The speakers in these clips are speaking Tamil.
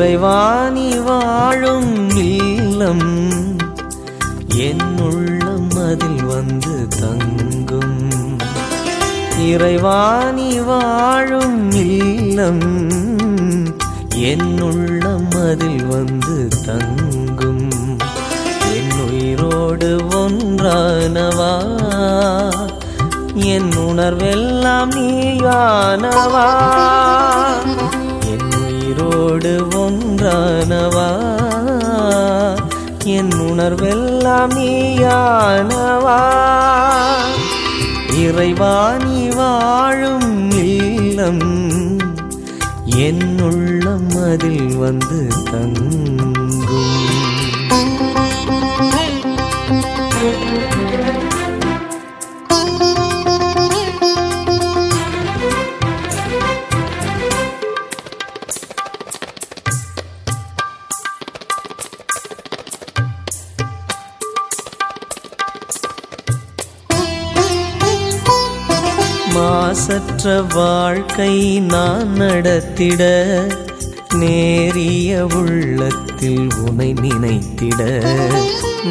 இறைவாணி வாழும் இல்லம் என் உள்ளம் அதில் வந்து தங்கும். இறைவாணி வாழும் இல்லம் என் உள்ளம் அதில் வந்து தங்கும். என் உயிரோடு ஒன்றானவா? என் உணர்வெல்லாம் நீயானவா? உயிரோடு ஒன்றானவா? என் உணர்வெல்லாம் நீயானவா? இறைவாணி வாழும் இல்லம் என் உள்ளம் அதில் வந்து தன் மாசற்ற வாழ்க்கை நான் நடத்திட நேரிய உள்ளத்தில் உனை நினைத்திட.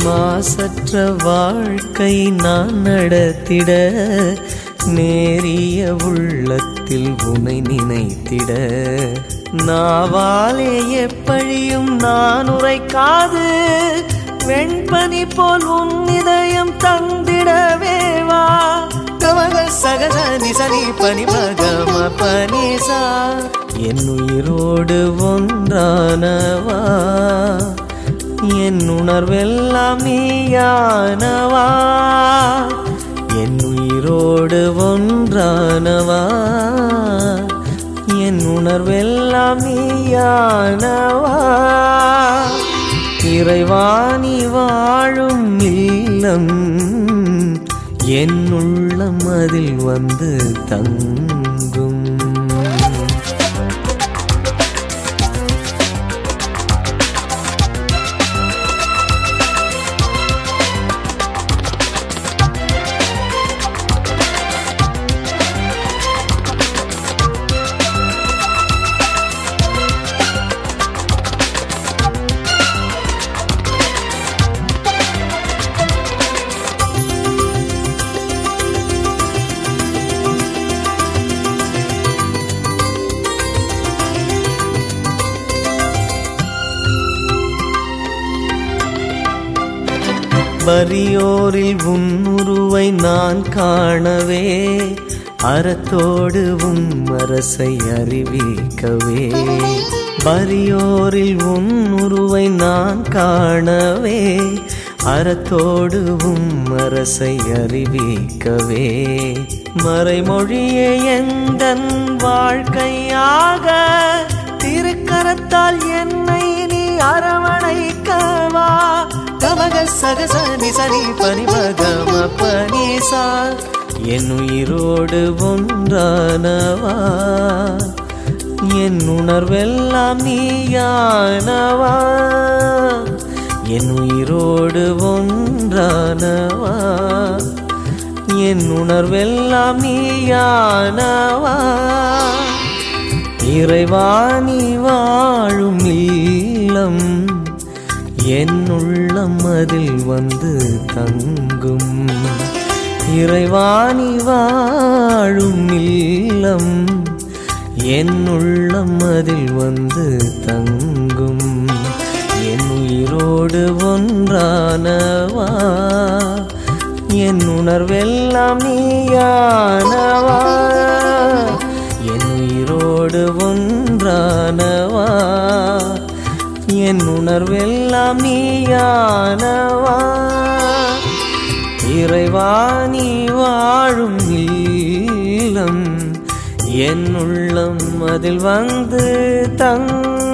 மாசற்ற வாழ்க்கை நான் நடத்திட நேரிய உள்ளத்தில் உனை நினைத்திட. நாவாலே எப்பழியும் நான் உரைக்காது வெண்பனி போல் உன் இதயம் தங்க என் உயிரோடு ஒன்றானவா? என் உணர்வெல்லாம் நீயானவா? என் உயிரோடு ஒன்றானவா? என் உணர்வெல்லாம் நீயானவா? இறைவாணி வாழும் இல்லம் என் உள்ளம் அதில் வந்து தங்கும். வரியோரில் உன்னுருவை நான் காணவே அறத்தோடு உம் அரசை அறிவிக்கவே. வரியோரில் உன்னுருவை நான் காணவே அறத்தோடு உம் அரசை அறிவிக்கவே. மறைமொழியே எந்தன் வாழ்க்கையாக திருக்கரத்தால் என்னை நீ அரவணைக்கவா? கமக சகச நிசனி பனிமகம பனிசா என் உயிரோடு ஒன்றானவா? என் உணர்வெல்லாம் நீயானவா? என் உயிரோடு ஒன்றானவா? என் உணர்வெல்லாம் நீயானவா? இறைவாணி வாழும் இல்லம் என் உள்ளம் அதில் வந்து தங்கும். இறைவாணி வாழும் இல்லம் என் உள்ளம் அதில் வந்து தங்கும். என் உயிரோடு ஒன்றானவா? என் உணர்வெல்லாம் நீயானவா? என் உயிரோடு ஒன்றானவா? என் உணர்வெல்லாம் நீயானவா? இறைவா நீ வாழும் இல்லம் என் உள்ளம் அதில் வந்து தங்க